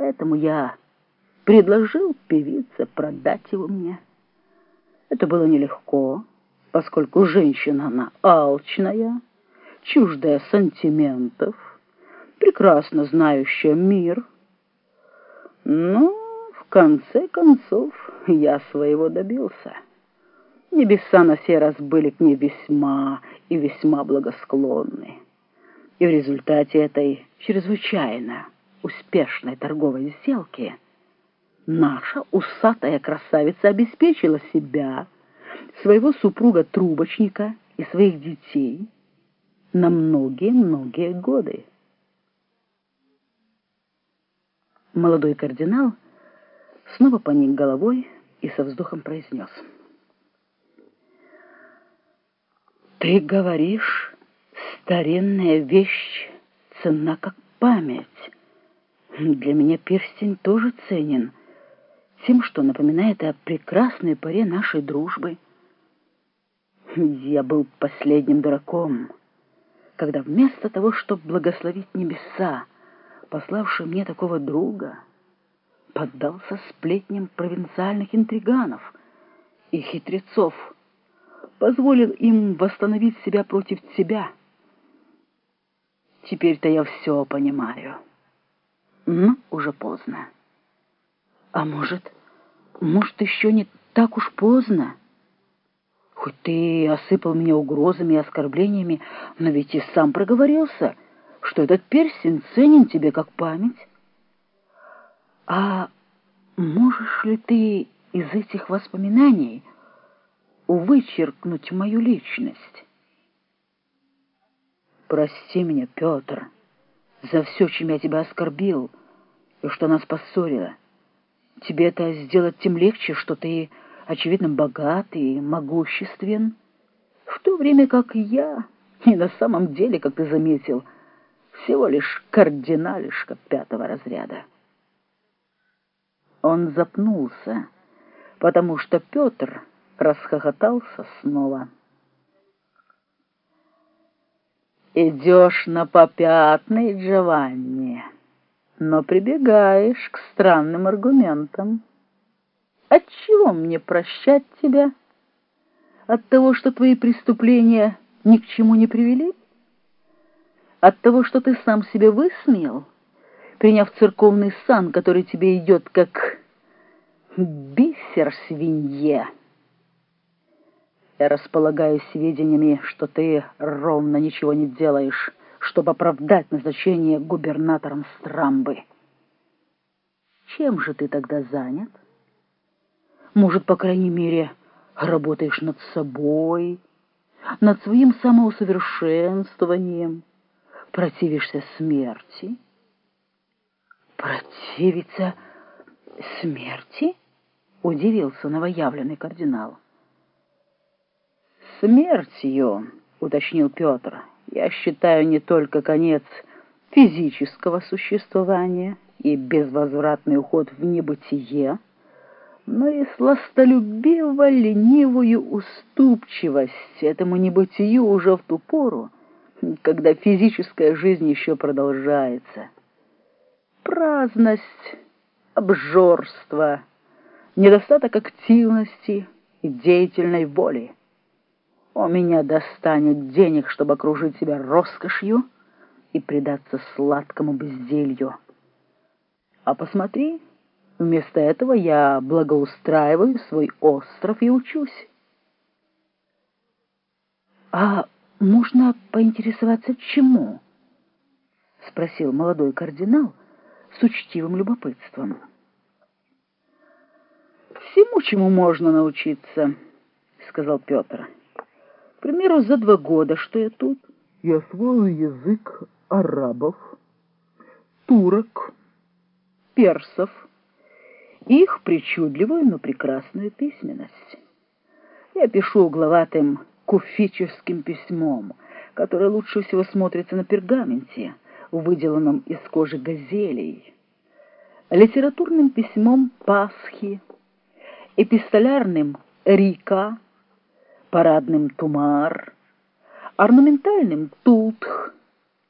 Поэтому я предложил певице продать его мне. Это было нелегко, поскольку женщина она алчная, чуждая сантиментов, прекрасно знающая мир. Но в конце концов я своего добился. Небеса на сей раз были к ней весьма и весьма благосклонны. И в результате этой чрезвычайно успешной торговой сделки наша усатая красавица обеспечила себя, своего супруга-трубочника и своих детей на многие-многие годы. Молодой кардинал снова поник головой и со вздохом произнес. «Ты говоришь, старинная вещь ценна как память. Для меня перстень тоже ценен, тем, что напоминает о прекрасной поре нашей дружбы. Я был последним дураком, когда вместо того, чтобы благословить небеса, пославший мне такого друга, поддался сплетням провинциальных интриганов и хитрецов, позволил им восстановить себя против себя. Теперь-то я все понимаю. Но уже поздно. А может, может, еще не так уж поздно? Хоть ты осыпал меня угрозами и оскорблениями, но ведь и сам проговорился — что этот перстень ценен тебе как память. А можешь ли ты из этих воспоминаний вычеркнуть мою личность? Прости меня, Петр, за все, чем я тебя оскорбил, и что нас поссорило. Тебе это сделать тем легче, что ты, очевидно, богат и могуществен, в то время как я, и на самом деле, как ты заметил, — всего лишь кардиналишка пятого разряда. Он запнулся, потому что Петр расхохотался снова. «Идешь на попятный, Джованни, но прибегаешь к странным аргументам. Отчего мне прощать тебя? От того, что твои преступления ни к чему не привели?» От того, что ты сам себе высмеял, приняв церковный сан, который тебе идет как бисер свинье. Я располагаю сведениями, что ты ровно ничего не делаешь, чтобы оправдать назначение губернатором Страмбы. Чем же ты тогда занят? Может, по крайней мере, работаешь над собой, над своим самоусовершенствованием, противишься смерти? Противиться смерти? Удивился новоявленный кардинал. Смертью, уточнил Петр, я считаю не только конец физического существования и безвозвратный уход в небытие, но и сластолюбиво ленивую уступчивость этому небытию уже в ту пору, когда физическая жизнь еще продолжается. Праздность, обжорство, недостаток активности и деятельной воли. У меня достанет денег, чтобы окружить себя роскошью и предаться сладкому безделью. А посмотри, вместо этого я благоустраиваю свой остров и учусь. А «Можно поинтересоваться, чему?» — спросил молодой кардинал с учтивым любопытством. «Всему, чему можно научиться», — сказал Петр. «К примеру, за два года, что я тут, я освоил язык арабов, турок, персов, их причудливую, но прекрасную письменность. Я пишу угловатым куфическим письмом, которое лучше всего смотрится на пергаменте, выделанном из кожи газелей, литературным письмом Пасхи, эпистолярным Рика, парадным Тумар, орнаментальным Тутх,